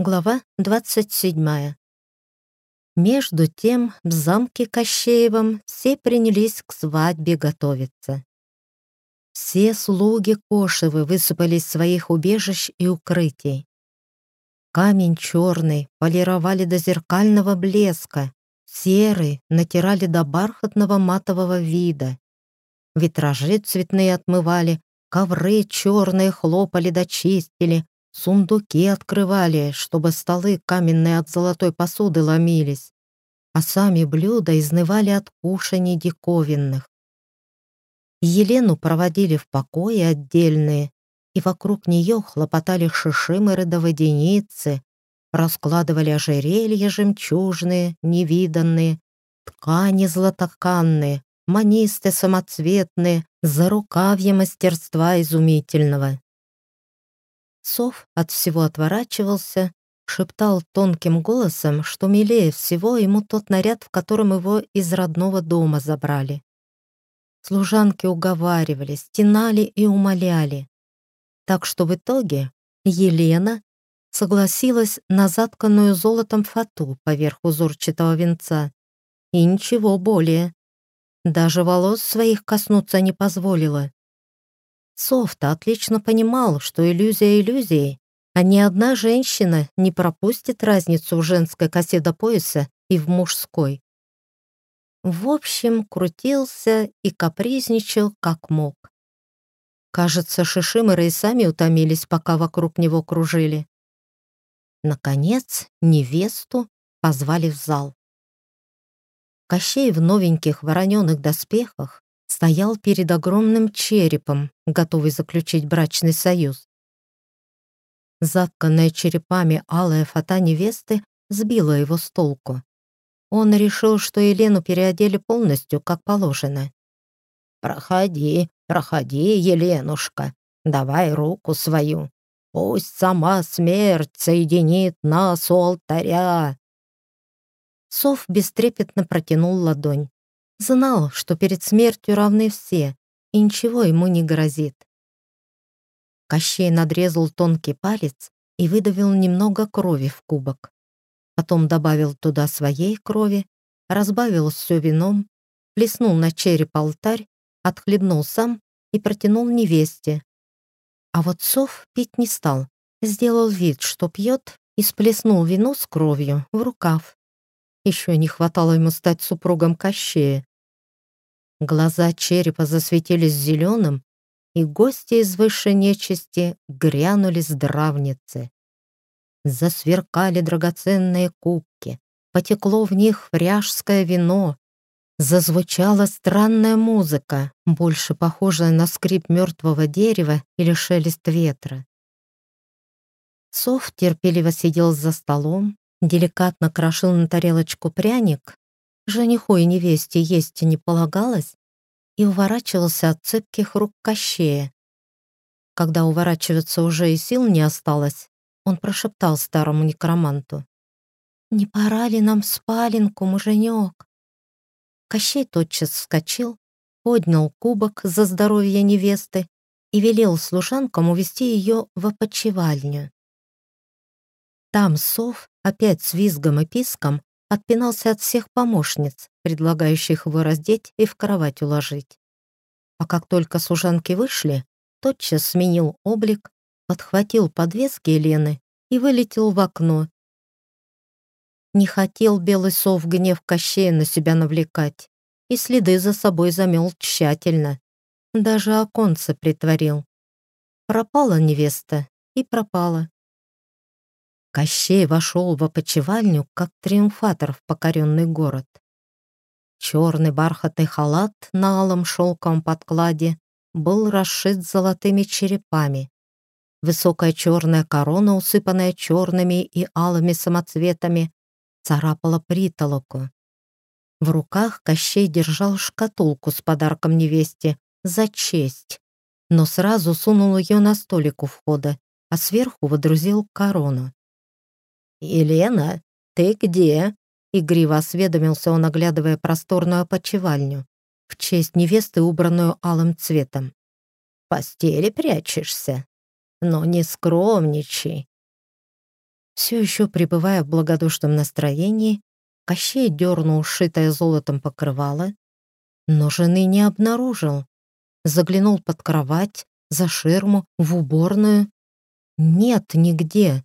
Глава 27. Между тем в замке Кощеевом все принялись к свадьбе готовиться. Все слуги Кошевы высыпали из своих убежищ и укрытий. Камень черный полировали до зеркального блеска, серый натирали до бархатного матового вида. Витражи цветные отмывали, ковры черные хлопали да чистили, Сундуки открывали, чтобы столы каменные от золотой посуды ломились, а сами блюда изнывали от кушаний диковинных. Елену проводили в покои отдельные, и вокруг нее хлопотали шишимыры да водяницы, раскладывали ожерелья жемчужные, невиданные, ткани златоканные, манисты самоцветные, зарукавья мастерства изумительного. Сов от всего отворачивался, шептал тонким голосом, что милее всего ему тот наряд, в котором его из родного дома забрали. Служанки уговаривали, стенали и умоляли. Так что в итоге Елена согласилась на затканную золотом фату поверх узорчатого венца. И ничего более. Даже волос своих коснуться не позволила. Софта отлично понимал, что иллюзия иллюзией, а ни одна женщина не пропустит разницу в женской косе до пояса и в мужской. В общем, крутился и капризничал как мог. Кажется, шишимыры и сами утомились, пока вокруг него кружили. Наконец, невесту позвали в зал. Кощей в новеньких вороненых доспехах стоял перед огромным черепом, готовый заключить брачный союз. Затканная черепами алая фата невесты сбила его с толку. Он решил, что Елену переодели полностью, как положено. «Проходи, проходи, Еленушка, давай руку свою. Пусть сама смерть соединит нас у алтаря». Сов бестрепетно протянул ладонь. Знал, что перед смертью равны все, и ничего ему не грозит. Кощей надрезал тонкий палец и выдавил немного крови в кубок. Потом добавил туда своей крови, разбавил все вином, плеснул на череп алтарь, отхлебнул сам и протянул невесте. А вот сов пить не стал, сделал вид, что пьет, и сплеснул вино с кровью в рукав. Еще не хватало ему стать супругом Кощея. Глаза черепа засветились зеленым, и гости из высшей нечисти грянули здравницы. Засверкали драгоценные кубки, потекло в них фряжское вино, зазвучала странная музыка, больше похожая на скрип мертвого дерева или шелест ветра. Сов терпеливо сидел за столом, деликатно крошил на тарелочку пряник, жениху и невесте есть не полагалось, и уворачивался от цепких рук Кощея. Когда уворачиваться уже и сил не осталось, он прошептал старому некроманту. «Не пора ли нам спаленку, муженек?» Кощей тотчас вскочил, поднял кубок за здоровье невесты и велел служанкам увести ее в опочивальню. Там сов, опять с визгом и писком, отпинался от всех помощниц, предлагающих его раздеть и в кровать уложить. А как только служанки вышли, тотчас сменил облик, подхватил подвески Елены и вылетел в окно. Не хотел белый сов гнев Кощея на себя навлекать и следы за собой замел тщательно. Даже оконце притворил. Пропала невеста и пропала. Кощей вошел в опочивальню, как триумфатор в покоренный город. Черный бархатный халат на алом шелковом подкладе был расшит золотыми черепами. Высокая черная корона, усыпанная черными и алыми самоцветами, царапала притолоку. В руках Кощей держал шкатулку с подарком невесте за честь, но сразу сунул ее на столик у входа, а сверху водрузил корону. «Елена, ты где?» Игриво осведомился он, оглядывая просторную опочивальню, в честь невесты, убранную алым цветом. «В постели прячешься? Но не скромничай». Все еще пребывая в благодушном настроении, Кощей дернул шитое золотом покрывало, но жены не обнаружил. Заглянул под кровать, за ширму, в уборную. Нет нигде.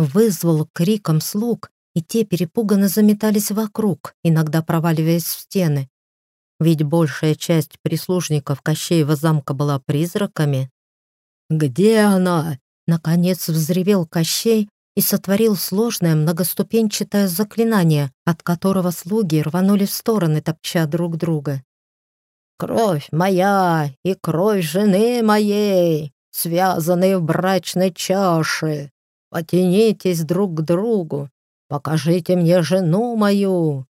Вызвал криком слуг, и те перепуганно заметались вокруг, иногда проваливаясь в стены. Ведь большая часть прислужников Кощеева замка была призраками. «Где она?» Наконец взревел Кощей и сотворил сложное многоступенчатое заклинание, от которого слуги рванули в стороны, топча друг друга. «Кровь моя и кровь жены моей, связанные в брачной чаше, потянитесь друг к другу, покажите мне жену мою!»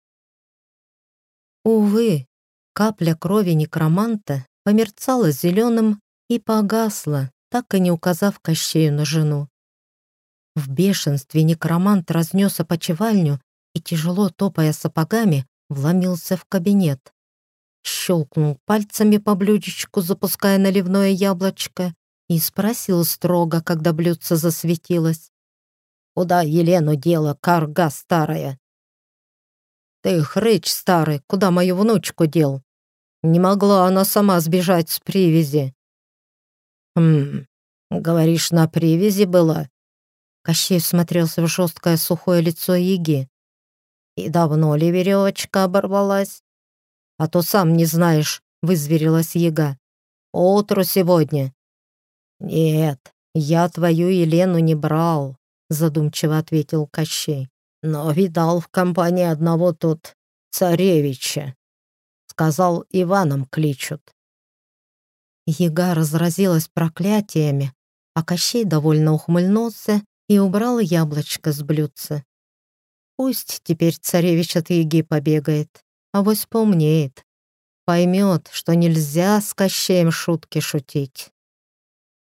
Увы, капля крови некроманта померцала зеленым и погасла, так и не указав Кощею на жену. В бешенстве некромант разнес опочивальню и, тяжело топая сапогами, вломился в кабинет. Щелкнул пальцами по блюдечку, запуская наливное яблочко, и спросил строго, когда блюдце засветилось. «Куда Елену дела, карга старая?» «Ты хрыч старый, куда мою внучку дел? Не могла она сама сбежать с привязи». «Хм, говоришь, на привязи была?» Кощей смотрелся в жесткое сухое лицо Яги. «И давно ли веревочка оборвалась?» «А то сам не знаешь», — вызверилась Яга. «Утру сегодня». «Нет, я твою Елену не брал», — задумчиво ответил Кощей. «Но видал в компании одного тут царевича. Сказал, Иваном кличут». Яга разразилась проклятиями, а Кощей довольно ухмыльнулся и убрал яблочко с блюдца. Пусть теперь царевич от еги побегает, а вось поумнеет. Поймет, что нельзя с Кощеем шутки шутить.